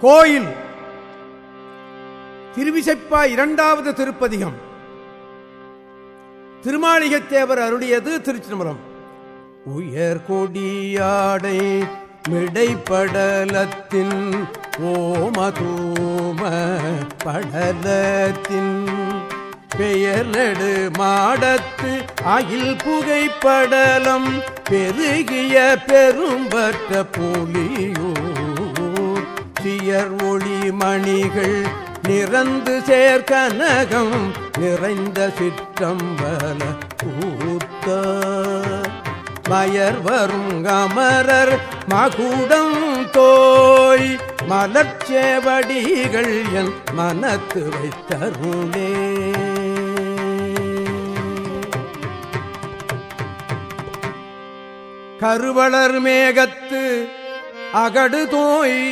கோயில். திருவிசைப்பா இரண்டாவது திருப்பதிகம். திருமாளிகைத்தேவர் அருளியது திருச்சிதம்பரம். உயர் கொடியாடை மிடைப்படலத்தின் ஓமதூம படலத்தின் பெயலடு மாடத்து அகில் புகைப்படலம் பெருகிய பெரும்பற்ற போலி சியர் ஒளி மணிகள் நிறந்து சேர்க்கனகம் நிறைந்த சிற்றம்பல கூத்த. மயர் வரும் அமரர் மகுடம் தோய் மலர்ச்சேவடிகள் என் மனத்து வைத்தருளே. கருவளர் மேகத்து அகடு தோய்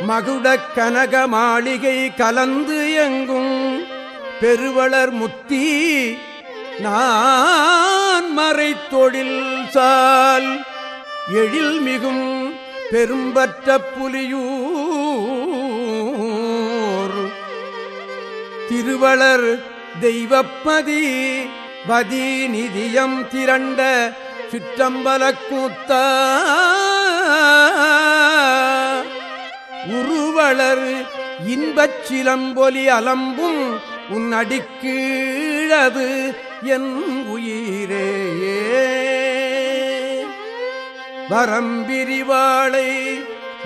மகுடக் கனக மாளிகை கலந்து எங்கும். பெருவளர் முத்தி நான் மறை தொழில் சால். எழில் மிகும் பெரும்பற்ற புலியூர். திருவளர் தெய்வப்பதி பதி நிதியம் திரண்ட சிற்றம்பலக்கூத்தா உருவளர் இன்பச் சிலம்பொலி அலம்பும் உன் அடிக்கீழது என் உயிரே வரம்பிரிவாளை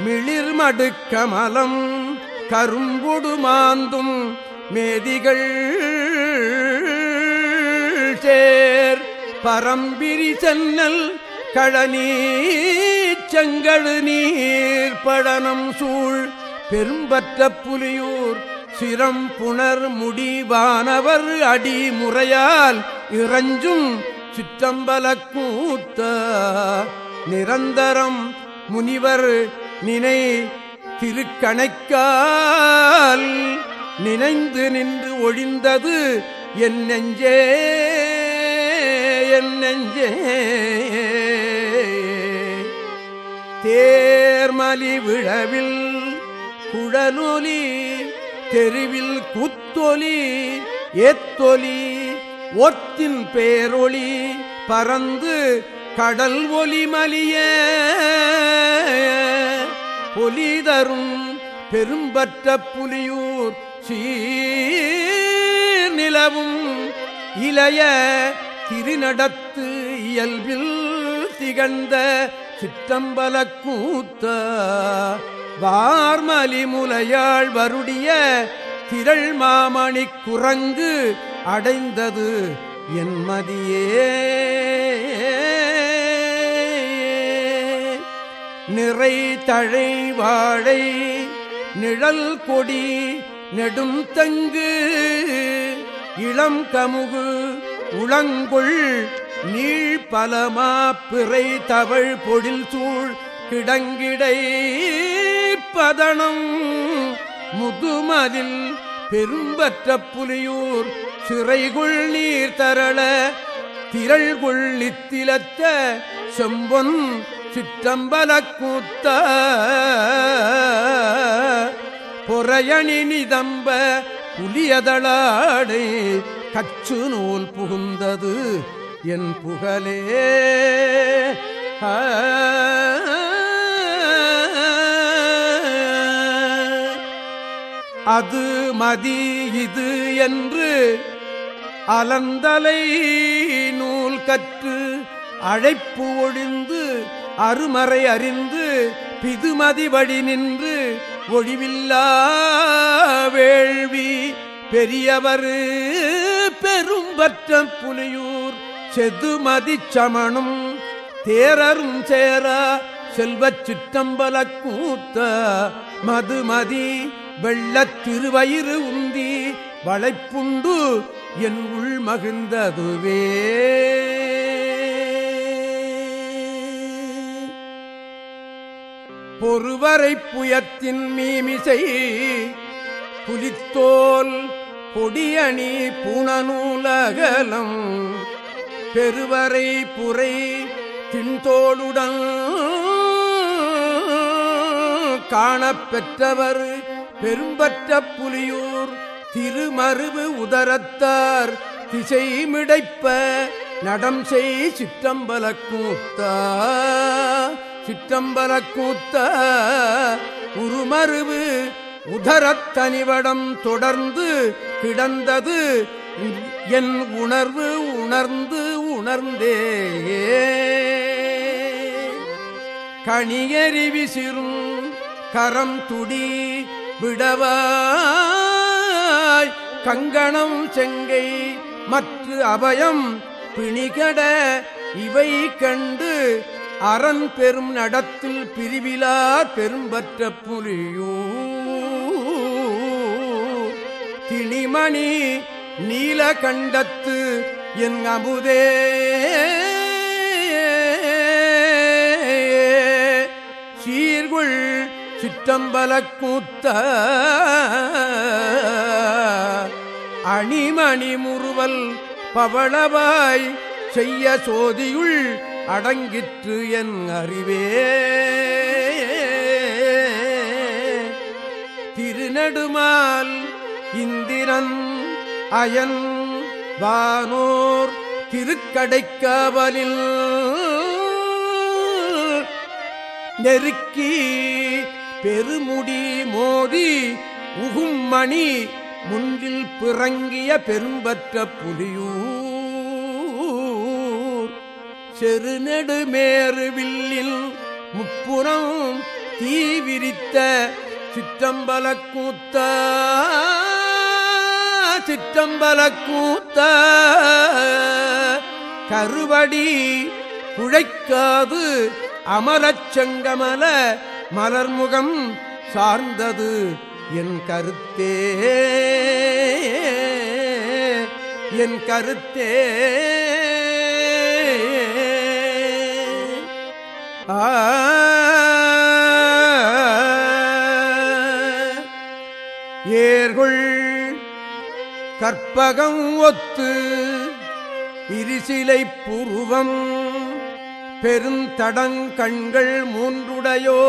மிளிர்மடுக்கமலம் கரும்பொடு மாந்தும் மேதிகள் சேர். பரம்பிரி சென்னல் கழனி செங்கழு நீர் படனம் சூழ் பெரும்பற்ற புலியூர் சிரம் புணர் முடிவானவர் அடி முறையால் இறஞ்சும் சிற்றம்பல கூத்த நிரந்தரம் முனிவர் நினை திருக்கணைக்கால் நினைந்து நின்று ஒழிந்தது என் நெஞ்சே என் நெஞ்சே. தேர்மலி விழவில் குழலொலி தெருவில் குத்தொலி ஏத்தொலி ஒத்தின் பேரொளி பறந்து கடல் ஒலி மலிய பொலிதரும் பெரும்பற்ற புலியூர் சீர் நிலவும் இளைய திருநடத்து இயல்பில் திகழ்ந்த சித்தம்பல கூத்த வார்மலி முலையாள் வருடிய திரள் மாமணி குரங்கு அடைந்தது என் மதியே நிறை தழை வாழை நிழல் கொடி நெடும் தங்கு இளம் கமுகு உளங்குள் நீள் பலமா பிறை தவழ் பொழில் சூழ் கிடங்கிடை பதனம். முதுமதில் பெரும்பற்ற புலியூர் சிறைகுள் நீர் தரள திரள்குள் நித்திலத்த செம்பொன் சிற்றம்பல கூத்த. பொறையணி நிதம்ப புலியதளாடை கச்சு நூல் புகுந்தது. என் புகழே. அது மதி இது என்று அலந்தலை நூல் கற்று அழைப்பு ஒழிந்து அருமறை அறிந்து பிதுமதி வழி நின்று ஒழிவில்லா வேள்வி பெரியவர் பெரும்பற்ற புலியூர் செதுமதி சமணும் தேரரும் சேர செல்வச் சிற்றம்பல கூத்த மதுமதி வெள்ளத் திருவயிறு உந்தி வளைப்புண்டு என் உள் மகிழ்ந்ததுவே. பொறுவரை புயத்தின் மீமிசை புலித்தோல் பொடியணி புனநூலகலம் பெருவரை புரை தின்தோளுடன் காணப்பெற்றவர் பெரும்பற்ற புலியூர் திருமருவு உதரத்தார் திசை மிடைப்ப நடம் செய் சிற்றம்பல கூத்தா சிற்றம்பல கூத்த உருமருவு உதரத்தனிவடம் தொடர்ந்து கிடந்தது என் உணர்வு உணர்ந்து உணர்ந்தே. கணியறி விசிறும் கரம் துடி விடவாய். கங்கணம் செங்கை மற்ற அபயம் பிணிகட இவை கண்டு அரண் பெரும் நடத்தில் பிரிவிலா பெரும்பற்ற புலியூ. திணிமணி நீலகண்டத்து என் அமுதே. சீர்குள் சிற்றம்பல கூத்த அணிமணி முறுவல் பவளவாய் செய்ய சோதியுள் அடங்கிற்று என் அறிவே. திருநடுமால் இந்திரன் அயன் வானோர் திருக்கடைக்காவலில். நெருக்கி பெருமுடி மோதி உகும்மணி முன்பில் பிறங்கிய பெரும்பற்ற புலியூர். செருநெடுமேறு வில்லில் முப்புறம் தீவிரித்த சிற்றம்பல கூத்தா சிற்றம்பல கூத்த கருவடி குழைக்காது அமலச்செங்கமல மலர்முகம் சார்ந்தது என் கருத்தே. என் கருத்தே. ஆ. ஏர்கொள் கற்பகம் ஒத்து இரிசிலை புருவம். பெருந்தடங்கண்கள் மூன்றுடையோ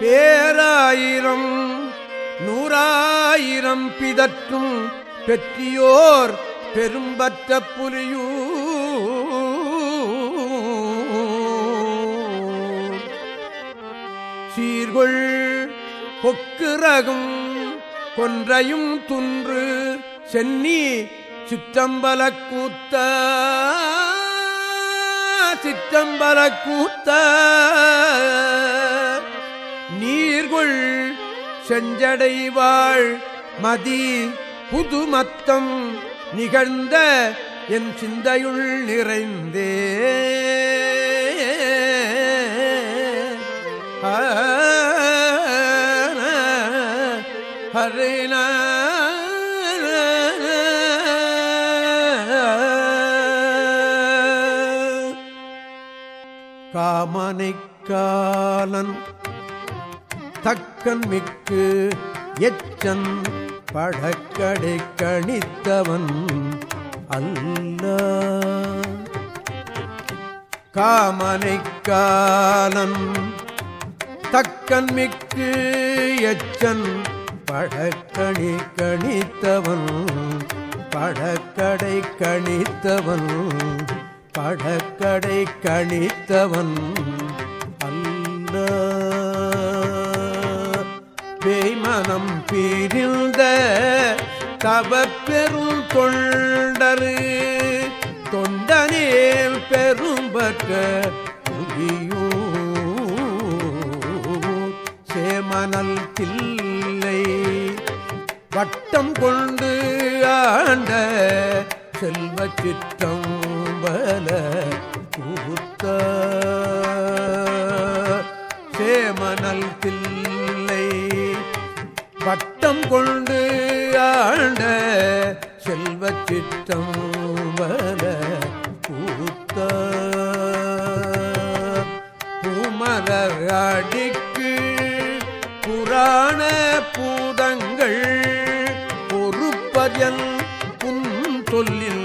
பேராயிரம் நூறாயிரம் பிதற்றும் பெற்றியோர் பெரும்பற்ற புலியூ சீர்கொள் பொக்குரகும் கொன்றையும் துன்று சென்னி சிற்றம்பல கூத்த சிற்றம்பல கூத்த நீர்கொள் செஞ்சடைவாள் மதி புதுமத்தம் நிகழ்ந்த என் சிந்தையுள் நிறைந்தே. ஹரின காமனைக்காலன் தக்கன் மிக்கு எச்சன் படக்கடை கணித்தவன் அல்ல. காமனைக்காலன் தக்கன் மிக்கு எச்சன் படக்கணி கணித்தவன் படக்கடை கணித்தவன் படக்கடை கணித்தவன். அல்ல பேய்மனம் பிரிந்த தவ பெரும் தொண்டரு தொண்டனேல் பெரும்பற்ற புலியூ சேமனல் தில்லை வட்டம் கொண்டு ஆண்ட செல்வ சிற்றம்பல கூத்த சேமனல் தில்லை. வட்டம் கொண்டு ஆண்ட செல்வ சிற்றம்பல கூத்த பூமலர் அடிக்கு புராண பூதங்க பொறுப்பதியல் புன் சொல்லின்